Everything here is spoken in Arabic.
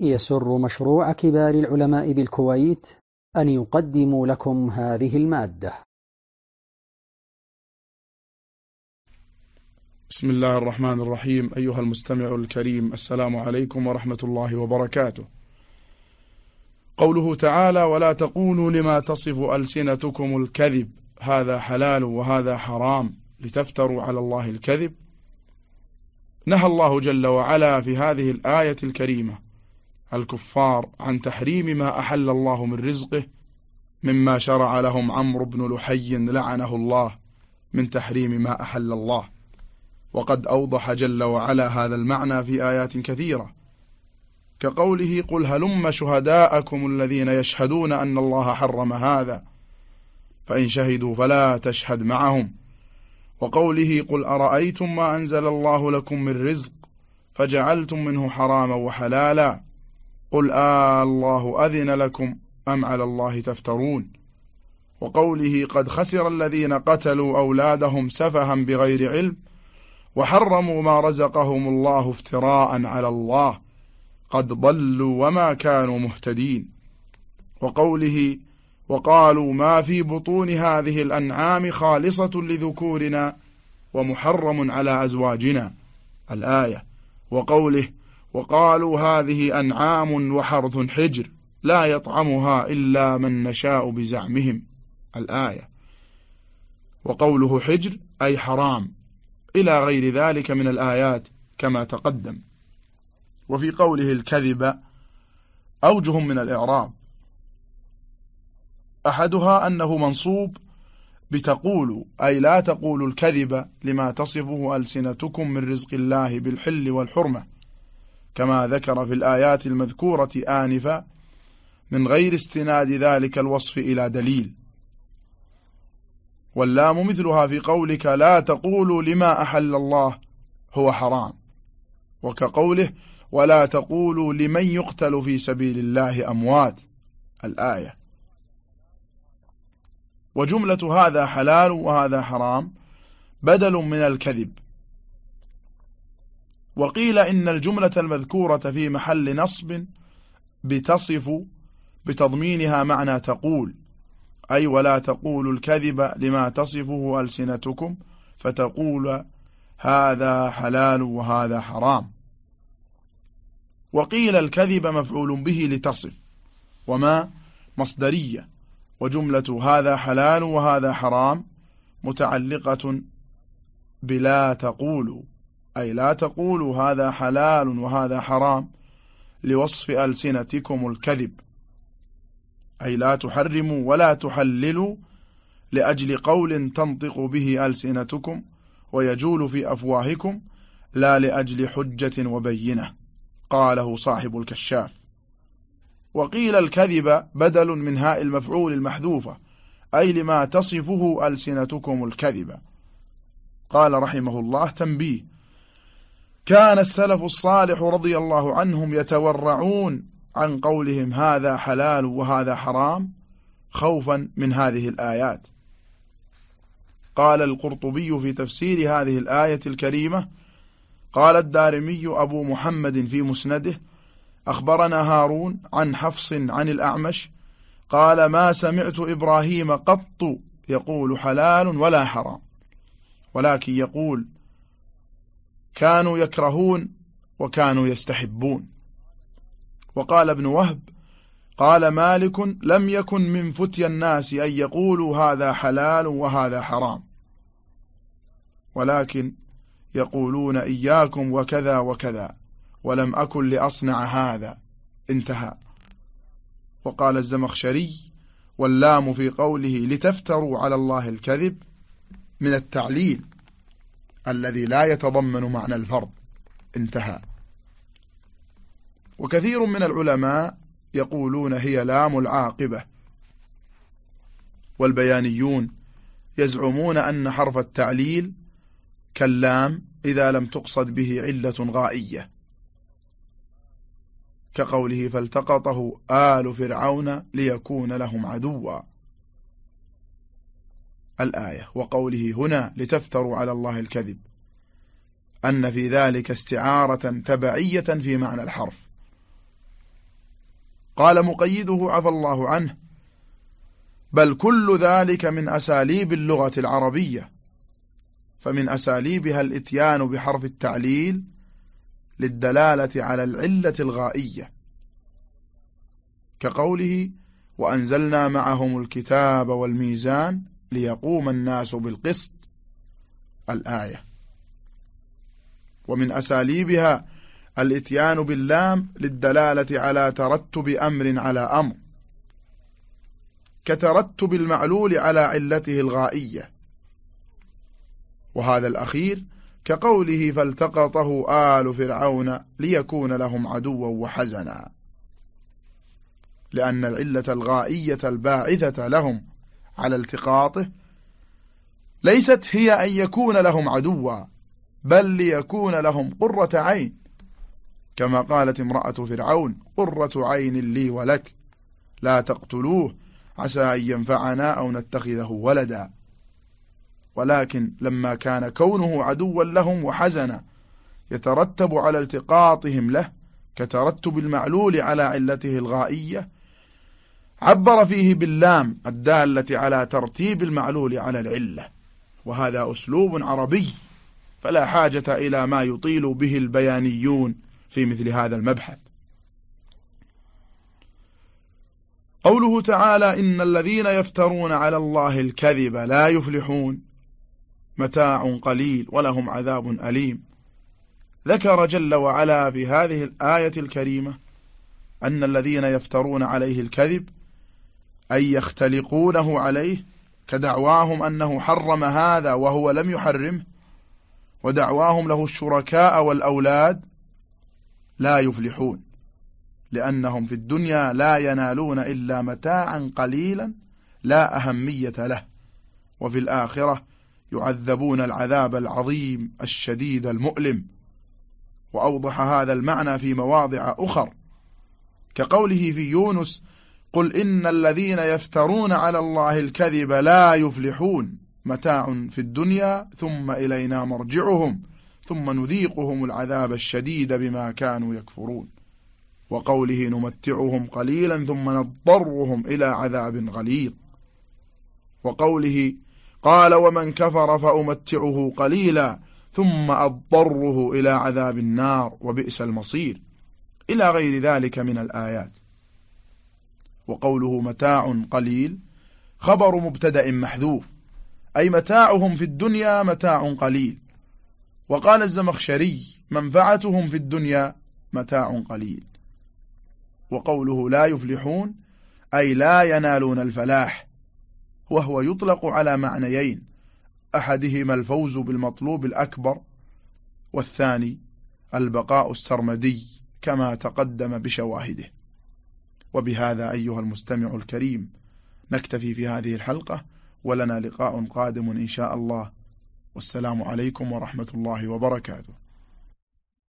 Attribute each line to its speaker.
Speaker 1: يسر مشروع كبار العلماء بالكويت أن يقدم لكم هذه المادة.
Speaker 2: بسم الله الرحمن الرحيم. أيها المستمع الكريم السلام عليكم ورحمة الله وبركاته. قوله تعالى ولا تقولوا لما تصف ألسنتكم الكذب هذا حلال وهذا حرام لتفتروا على الله الكذب نهى الله جل وعلا في هذه الآية الكريمة الكفار عن تحريم ما أحل الله من رزقه مما شرع لهم عمرو بن لحي لعنه الله من تحريم ما أحل الله. وقد أوضح جل وعلا هذا المعنى في آيات كثيرة. كقوله قل هلم شهداءكم الذين يشهدون أن الله حرم هذا فإن شهدوا فلا تشهد معهم. وقوله قل أرأيتم ما أنزل الله لكم من رزق فجعلتم منه حراما وحلالا. قل آه الله أذن لكم أم على الله تفترون وقوله قد خسر الذين قتلوا أولادهم سفها بغير علم وحرموا ما رزقهم الله افتراء على الله قد ضلوا وما كانوا مهتدين وقوله وقالوا ما في بطون هذه الأنعام خالصة لذكورنا ومحرم على أزواجنا الآية وقوله وقالوا هذه أنعام وحرث حجر لا يطعمها إلا من نشاء بزعمهم. الآية. وقوله حجر أي حرام. إلى غير ذلك من الآيات كما تقدم. وفي قوله الكذب أوجه من الإعراب. أحدها أنه منصوب بتقول أي لا تقول الكذب لما تصفه ألسنتكم من رزق الله بالحل والحرمة. كما ذكر في الآيات المذكورة آنفا من غير استناد ذلك الوصف إلى دليل. واللام مثلها في قولك لا تقولوا لما أحل الله هو حرام. وكقوله ولا تقولوا لمن يقتل في سبيل الله أموات. الآية. وجملة هذا حلال وهذا حرام بدل من الكذب. وقيل إن الجملة المذكورة في محل نصب بتصف بتضمينها معنى تقول أي ولا تقول الكذب لما تصفه ألسنتكم فتقول هذا حلال وهذا حرام. وقيل الكذب مفعول به لتصف وما مصدرية وجملة هذا حلال وهذا حرام متعلقة بلا تقولوا أي لا تقولوا هذا حلال وهذا حرام لوصف ألسنتكم الكذب. أي لا تحرموا ولا تحللوا لأجل قول تنطق به ألسنتكم ويجول في أفواهكم لا لأجل حجة وبينة قاله صاحب الكشاف. وقيل الكذب بدل من هاء المفعول المحذوفة أي لما تصفه ألسنتكم الكذب. قال رحمه الله تنبيه كان السلف الصالح رضي الله عنهم يتورعون عن قولهم هذا حلال وهذا حرام خوفا من هذه الآيات. قال القرطبي في تفسير هذه الآية الكريمة قال الدارمي أبو محمد في مسنده أخبرنا هارون عن حفص عن الأعمش قال ما سمعت إبراهيم قط يقول حلال ولا حرام ولكن يقول كانوا يكرهون وكانوا يستحبون. وقال ابن وهب قال مالك لم يكن من فتي الناس أن يقولوا هذا حلال وهذا حرام. ولكن يقولون إياكم وكذا وكذا ولم أكن لأصنع هذا. انتهى. وقال الزمخشري واللام في قوله لتفتروا على الله الكذب من التعليل. الذي لا يتضمن معنى الفرض. انتهى. وكثير من العلماء يقولون هي لام العاقبة. والبيانيون يزعمون أن حرف التعليل كاللام إذا لم تقصد به علة غائية. كقوله فالتقطه آل فرعون ليكون لهم عدوا. الآية وقوله هنا لتفتروا على الله الكذب أن في ذلك استعارة تبعية في معنى الحرف. قال مقيده عفى الله عنه بل كل ذلك من أساليب اللغة العربية فمن أساليبها الإتيان بحرف التعليل للدلالة على العلة الغائية. كقوله وأنزلنا معهم الكتاب والميزان ليقوم الناس بالقسط الآية. ومن أساليبها الإتيان باللام للدلالة على ترتب أمر على أمر. كترتب المعلول على علته الغائية. وهذا الأخير كقوله فالتقطه آل فرعون ليكون لهم عدوا وحزنا. لأن العلة الغائية الباعثة لهم على التقاطه ليست هي أن يكون لهم عدوا بل ليكون لهم قرة عين. كما قالت امرأة فرعون قرة عين لي ولك. لا تقتلوه عسى أن ينفعنا أو نتخذه ولدا. ولكن لما كان كونه عدوا لهم وحزنا يترتب على التقاطهم له كترتب المعلول على علته الغائية عبر فيه باللام الدالة على ترتيب المعلول على العلة وهذا أسلوب عربي فلا حاجة إلى ما يطيل به البيانيون في مثل هذا المبحث. قوله تعالى إن الذين يفترون على الله الكذب لا يفلحون. متاع قليل ولهم عذاب أليم. ذكر جل وعلا في هذه الآية الكريمة أن الذين يفترون عليه الكذب أي يختلقونه عليه كدعواهم أنه حرم هذا وهو لم يحرمه ودعواهم له الشركاء والأولاد لا يفلحون لأنهم في الدنيا لا ينالون إلا متاعا قليلا لا أهمية له وفي الآخرة يعذبون العذاب العظيم الشديد المؤلم. وأوضح هذا المعنى في مواضع أخر كقوله في يونس قل إن الذين يفترون على الله الكذب لا يفلحون متاع في الدنيا ثم إلينا مرجعهم ثم نذيقهم العذاب الشديد بما كانوا يكفرون وقوله نمتعهم قليلا ثم نضطرهم إلى عذاب غليظ وقوله قال ومن كفر فأمتعه قليلا ثم أضطره إلى عذاب النار وبئس المصير إلى غير ذلك من الآيات وقوله متاع قليل خبر مبتدأ محذوف أي متاعهم في الدنيا متاع قليل. وقال الزمخشري منفعتهم في الدنيا متاع قليل. وقوله لا يفلحون أي لا ينالون الفلاح وهو يطلق على معنيين أحدهما الفوز بالمطلوب الأكبر والثاني البقاء السرمدي كما تقدم بشواهده. وبهذا أيها المستمع الكريم نكتفي في هذه الحلقة ولنا لقاء قادم إن شاء الله. والسلام عليكم ورحمة الله وبركاته.